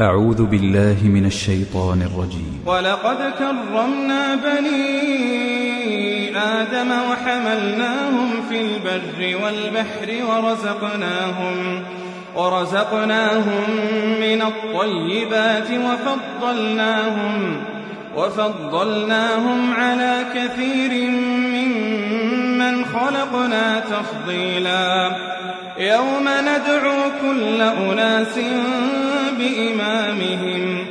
أعوذ بالله من الشيطان الرجيم. ولقد كرمنا بني آدم وحملناهم في البر والبحر ورزقناهم ورزقناهم من الطيبات وفضلناهم وفضلناهم على كثير ممن خلقنا تفضيلا. يوم ندعو كل أناس بإمامهم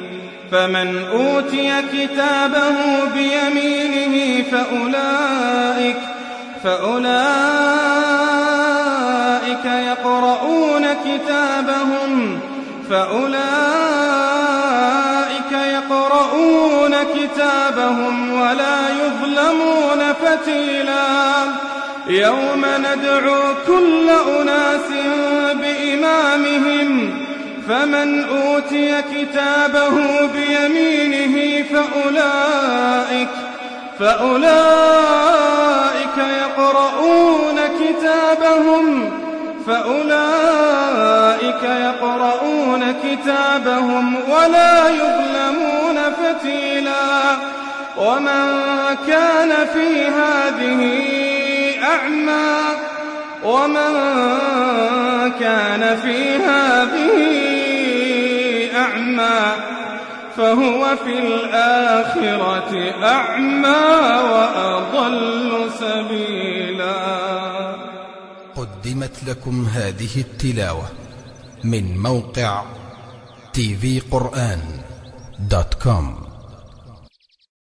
فمن أوتي كتابه بيمينه فأولئك فأولئك يقرؤون كتابهم فأولئك يقرؤون كتابهم ولا يظلمون فتيلا يوم ندعو كل أناس بإمامهم فمن أوتي كتابه بيمينه فأولئك فأولئك يقرؤون كتابهم فأولئك يقرؤون كتابهم ولا يظلمون فتيلا ومن كان في هذه أعمى ومن كان في هذه فهو في الآخرة أعمى وأضل سبيلا. قدمت لكم هذه التلاوة من موقع tvقرآن دوت كوم.